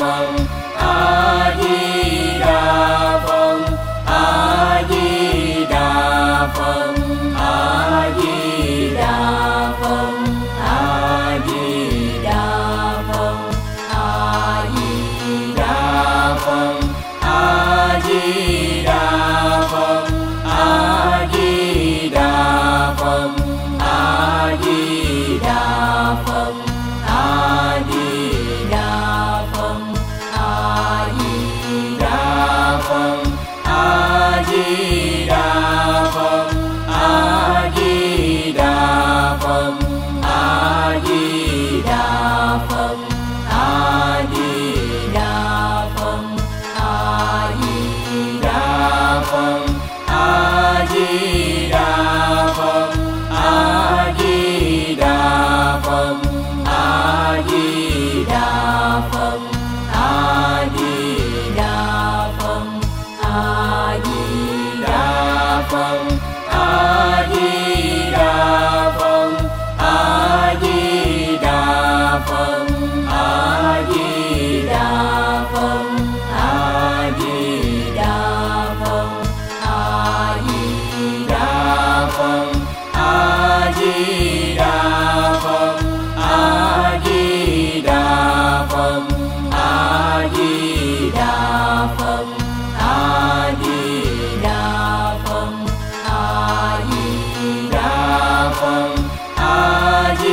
from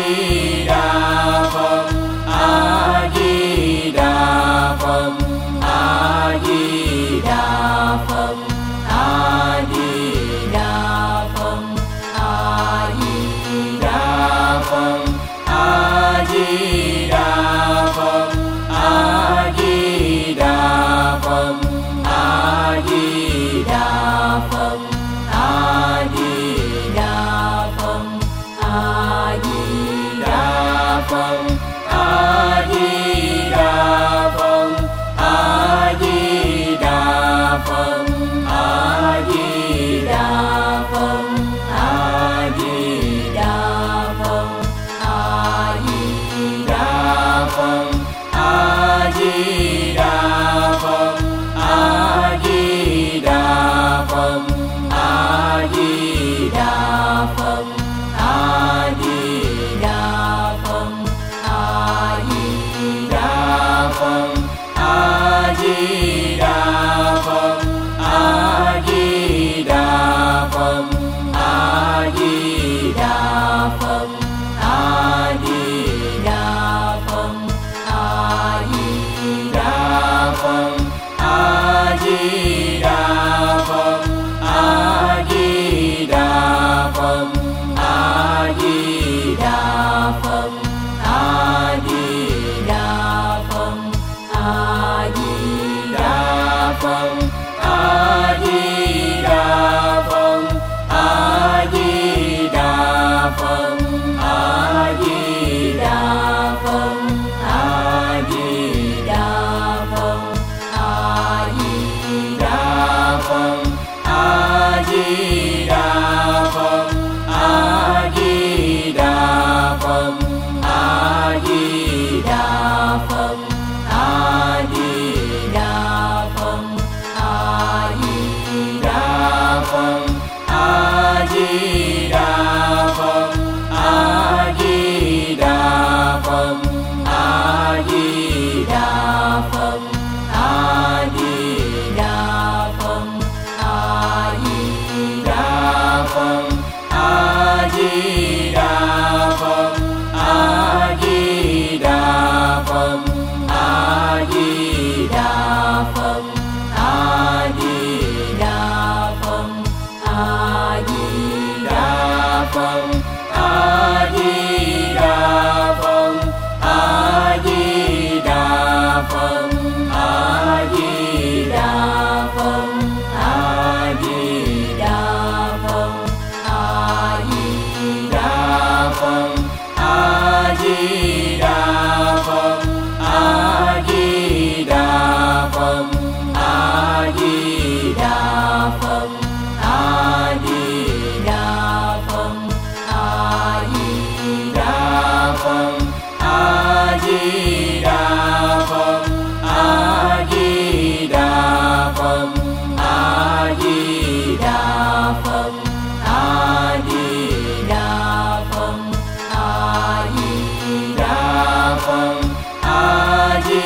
me. vâng a di đà vâng a di đà vâng a di đà vâng a di đà vâng a di đà vâng a di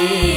Yeah.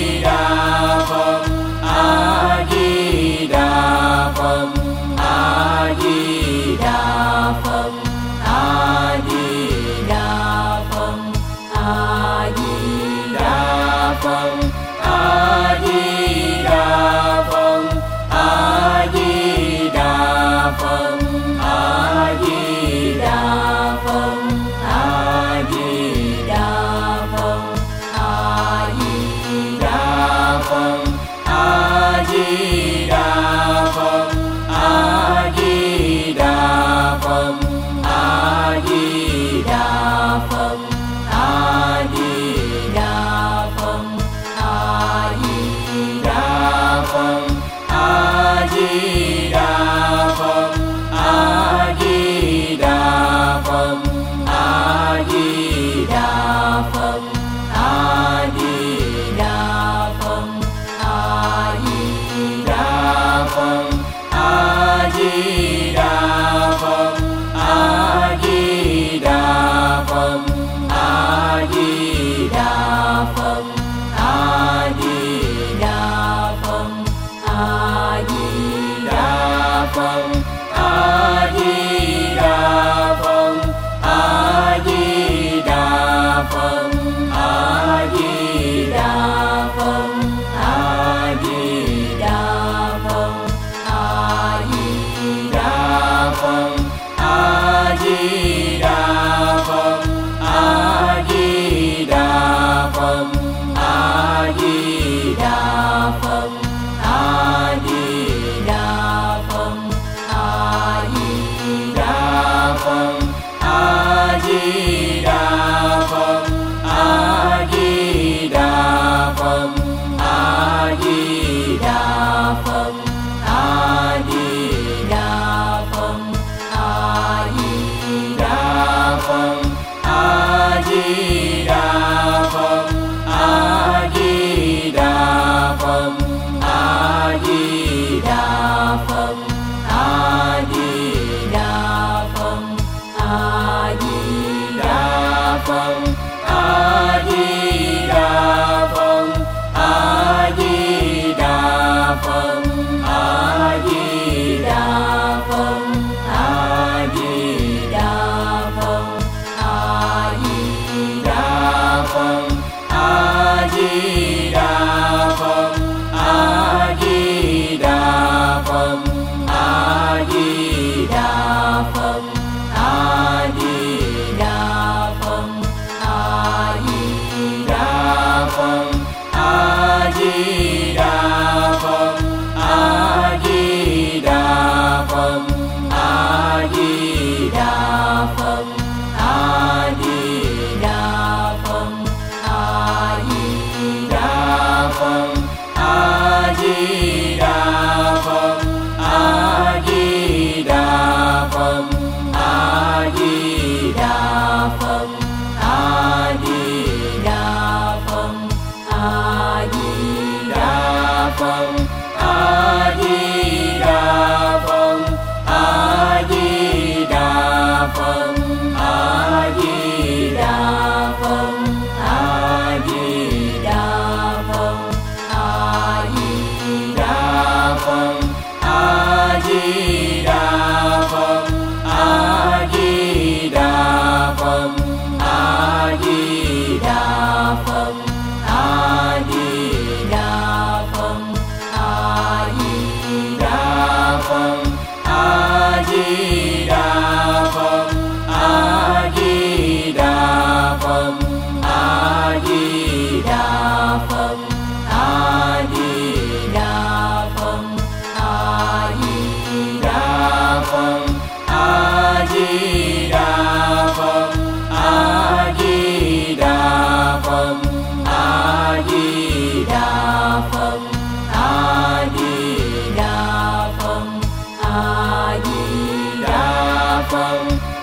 fun.